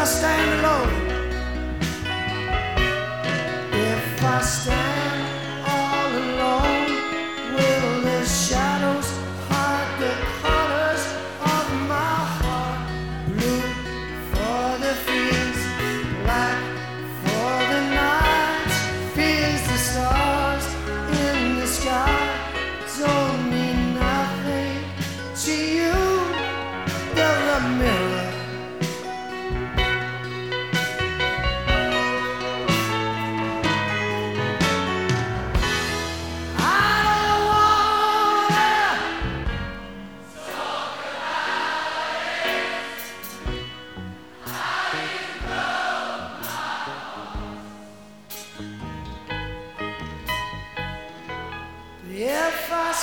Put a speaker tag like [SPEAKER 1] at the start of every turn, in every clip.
[SPEAKER 1] I stand alone, if I stand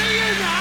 [SPEAKER 2] singing.